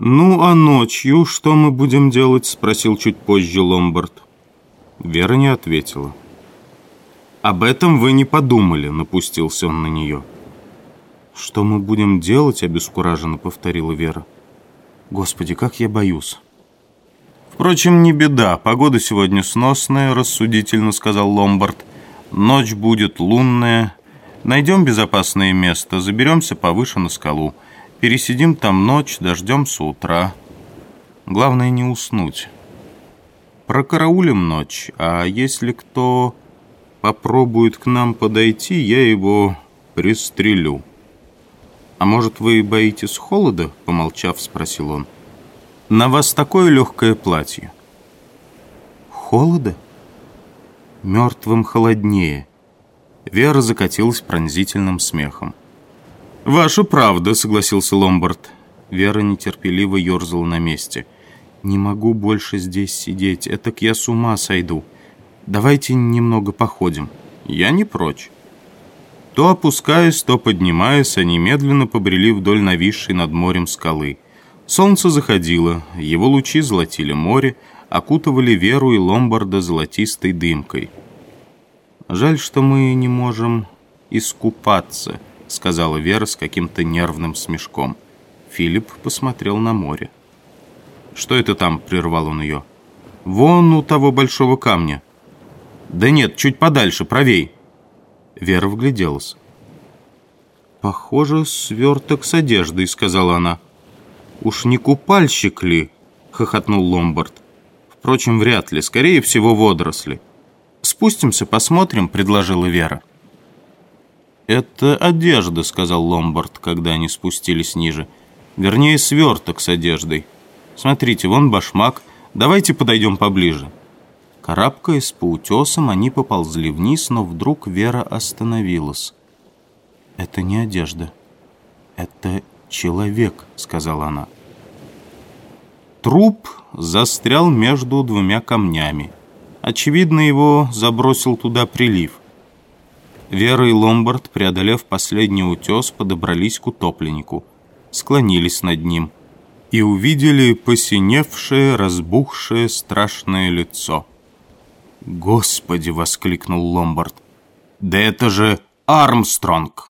«Ну, а ночью что мы будем делать?» — спросил чуть позже Ломбард. Вера не ответила. «Об этом вы не подумали», — напустился он на нее. «Что мы будем делать?» — обескураженно повторила Вера. «Господи, как я боюсь!» «Впрочем, не беда. Погода сегодня сносная», — рассудительно сказал Ломбард. «Ночь будет лунная. Найдем безопасное место, заберемся повыше на скалу. Пересидим там ночь, дождемся утра. Главное не уснуть. Прокараулим ночь, а если кто попробует к нам подойти, я его пристрелю». «А может, вы боитесь холода?» — помолчав, спросил он. На вас такое легкое платье. Холода? Мертвым холоднее. Вера закатилась пронзительным смехом. «Ваша правда», — согласился Ломбард. Вера нетерпеливо ерзала на месте. «Не могу больше здесь сидеть, этак я с ума сойду. Давайте немного походим». «Я не прочь». То опускаясь, то поднимаясь, они медленно побрели вдоль нависшей над морем скалы. Солнце заходило, его лучи золотили море, окутывали Веру и Ломбарда золотистой дымкой. «Жаль, что мы не можем искупаться», — сказала Вера с каким-то нервным смешком. Филипп посмотрел на море. «Что это там?» — прервал он ее. «Вон у того большого камня». «Да нет, чуть подальше, правей». Вера вгляделась. «Похоже, сверток с одеждой», — сказала она. «Уж не купальщик ли?» — хохотнул Ломбард. «Впрочем, вряд ли. Скорее всего, водоросли». «Спустимся, посмотрим», — предложила Вера. «Это одежда», — сказал Ломбард, когда они спустились ниже. «Вернее, сверток с одеждой. Смотрите, вон башмак. Давайте подойдем поближе». Карабкаясь по утесам, они поползли вниз, но вдруг Вера остановилась. «Это не одежда. Это человек», — сказала она. Труп застрял между двумя камнями. Очевидно, его забросил туда прилив. Вера и Ломбард, преодолев последний утес, подобрались к утопленнику, склонились над ним и увидели посиневшее, разбухшее, страшное лицо. «Господи!» — воскликнул Ломбард. «Да это же Армстронг!»